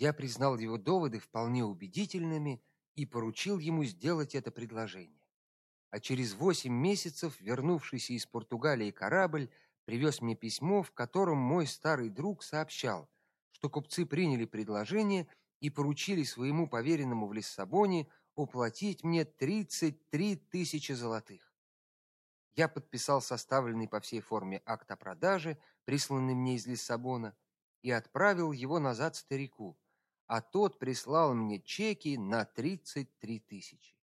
Я признал его доводы вполне убедительными и поручил ему сделать это предложение. А через восемь месяцев вернувшийся из Португалии корабль привез мне письмо, в котором мой старый друг сообщал, что купцы приняли предложение и поручили своему поверенному в Лиссабоне уплатить мне 33 тысячи золотых. Я подписал составленный по всей форме акт о продаже, присланный мне из Лиссабона, и отправил его назад старику, а тот прислал мне чеки на 33 тысячи.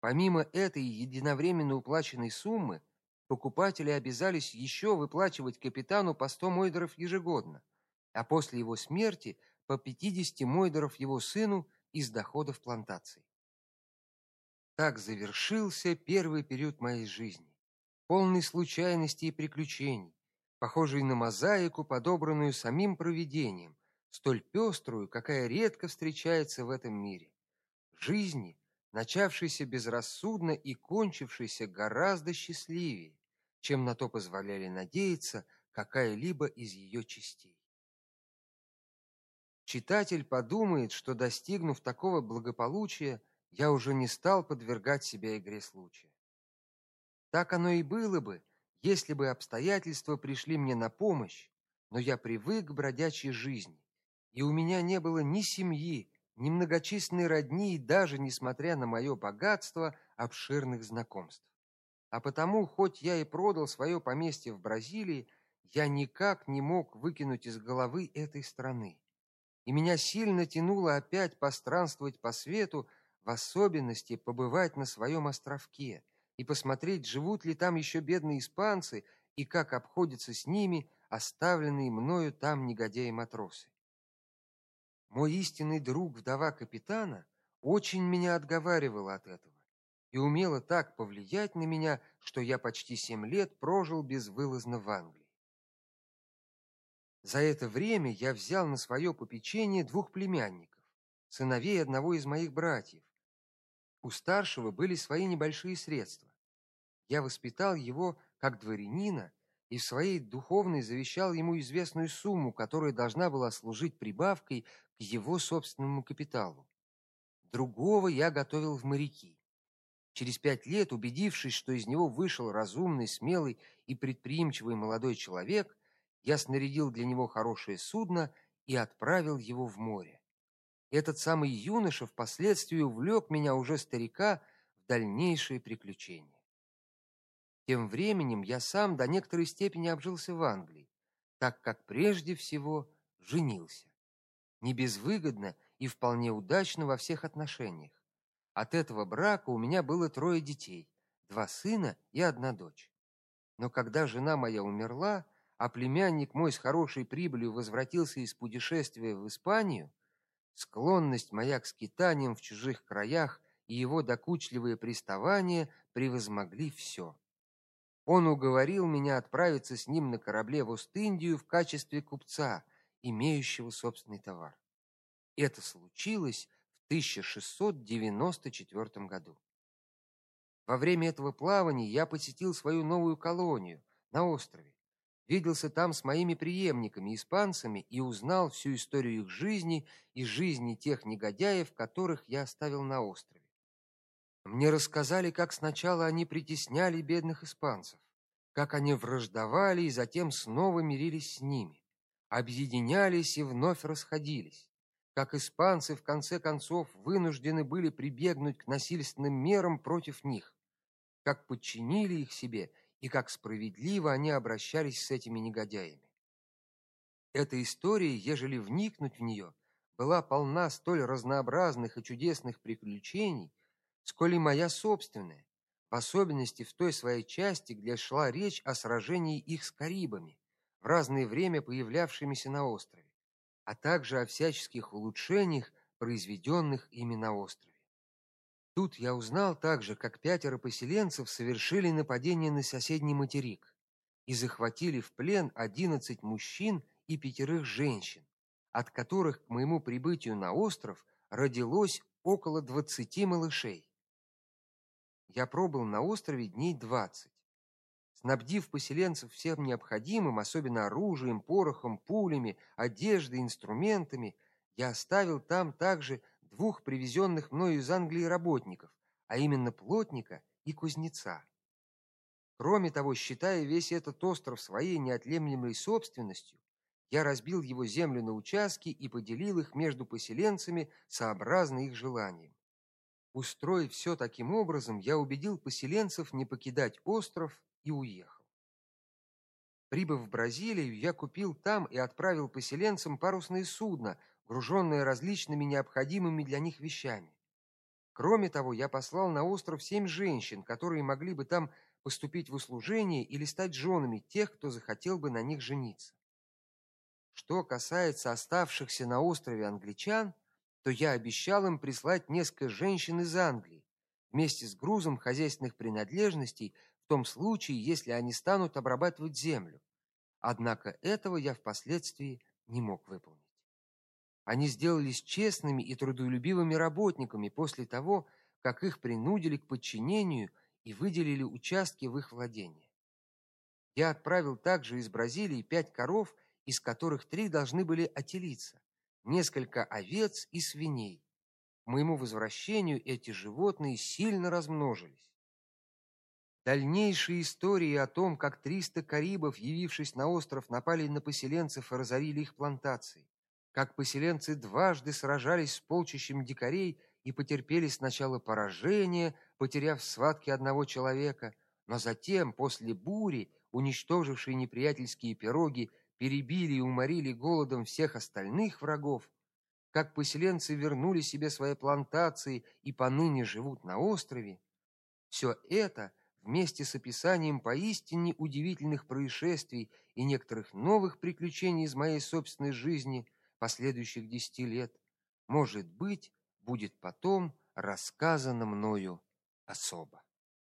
Помимо этой единовременно уплаченной суммы, покупатели обязались еще выплачивать капитану по 100 мойдеров ежегодно, а после его смерти по 50 мойдеров его сыну из доходов плантаций. Так завершился первый период моей жизни, полный случайностей и приключений, похожий на мозаику, подобранную самим провидением, столь пеструю, какая редко встречается в этом мире. Жизни, начавшейся безрассудно и кончившейся гораздо счастливее, чем на то позволяли надеяться какая-либо из ее частей. Читатель подумает, что достигнув такого благополучия, я уже не стал подвергать себя игре случая. Так оно и было бы, если бы обстоятельства пришли мне на помощь, но я привык к бродячей жизни, и у меня не было ни семьи, ни многочисленной родни и даже, несмотря на мое богатство, обширных знакомств. А потому, хоть я и продал свое поместье в Бразилии, я никак не мог выкинуть из головы этой страны. И меня сильно тянуло опять постранствовать по свету, в особенности побывать на своем островке и посмотреть, живут ли там еще бедные испанцы и как обходятся с ними оставленные мною там негодяи-матросы. Мой истинный друг, вдова капитана, очень меня отговаривала от этого и умела так повлиять на меня, что я почти семь лет прожил безвылазно в Англии. За это время я взял на свое попечение двух племянников, сыновей одного из моих братьев. У старшего были свои небольшие средства. Я воспитал его как дворянина и в своей духовной завещал ему известную сумму, которая должна была служить прибавкой к его собственному капиталу. Другого я готовил в моряки. Через пять лет, убедившись, что из него вышел разумный, смелый и предприимчивый молодой человек, я снарядил для него хорошее судно и отправил его в море. Этот самый юноша впоследствии увлек меня уже старика в дальнейшие приключения. Тем временем я сам до некоторой степени обжился в Англии, так как прежде всего женился. Не безвыгодно и вполне удачно во всех отношениях. От этого брака у меня было трое детей: два сына и одна дочь. Но когда жена моя умерла, а племянник мой с хорошей прибылью возвратился из путешествия в Испанию, склонность моя к скитаниям в чужих краях и его докучливые приставания превозмогли все. Он уговорил меня отправиться с ним на корабле в Ост-Индию в качестве купца, имеющего собственный товар. Это случилось в 1694 году. Во время этого плавания я посетил свою новую колонию на острове, виделся там с моими преемниками испанцами и узнал всю историю их жизни и жизни тех негодяев, которых я оставил на острове. Мне рассказали, как сначала они притесняли бедных испанцев, как они враждовали и затем снова мирились с ними, объединялись и вновь расходились, как испанцы в конце концов вынуждены были прибегнуть к насильственным мерам против них, как подчинили их себе и как справедливо они обращались с этими негодяями. Эта история, ежели вникнуть в нее, была полна столь разнообразных и чудесных приключений, сколь и моя собственная, в особенности в той своей части, где шла речь о сражении их с карибами, в разное время появлявшимися на острове, а также о всяческих улучшениях, произведенных ими на острове. Тут я узнал также, как пятеро поселенцев совершили нападение на соседний материк и захватили в плен одиннадцать мужчин и пятерых женщин, от которых к моему прибытию на остров родилось около двадцати малышей. Я пробыл на острове дней двадцать, снабдив поселенцев всем необходимым, особенно оружием, порохом, пулями, одеждой, инструментами, я оставил там также двух привезенных мною из Англии работников, а именно плотника и кузнеца. Кроме того, считая весь этот остров своей неотъемлемой собственностью, я разбил его землю на участки и поделил их между поселенцами сообразно их желаниям. Устроив все таким образом, я убедил поселенцев не покидать остров и уехал. Прибыв в Бразилию, я купил там и отправил поселенцам парусное судно, груженное различными необходимыми для них вещами. Кроме того, я послал на остров семь женщин, которые могли бы там поступить в услужение или стать женами тех, кто захотел бы на них жениться. Что касается оставшихся на острове англичан, то я обещал им прислать несколько женщин из Англии вместе с грузом хозяйственных принадлежностей в том случае, если они станут обрабатывать землю. Однако этого я впоследствии не мог выполнить. Они сделались честными и трудолюбивыми работниками после того, как их принудили к подчинению и выделили участки в их владение. Я отправил также из Бразилии пять коров из которых три должны были отелиться, несколько овец и свиней. К моему возвращению эти животные сильно размножились. Дальнейшие истории о том, как 300 карибов, явившись на остров, напали на поселенцев и разорили их плантации, как поселенцы дважды сражались с полчищем дикарей и потерпели сначала поражение, потеряв в схватке одного человека, но затем, после бури, уничтожившей неприятельские пироги, перебили и уморили голодом всех остальных врагов, как поселенцы вернули себе свои плантации и поныне живут на острове, все это вместе с описанием поистине удивительных происшествий и некоторых новых приключений из моей собственной жизни последующих десяти лет, может быть, будет потом рассказано мною особо.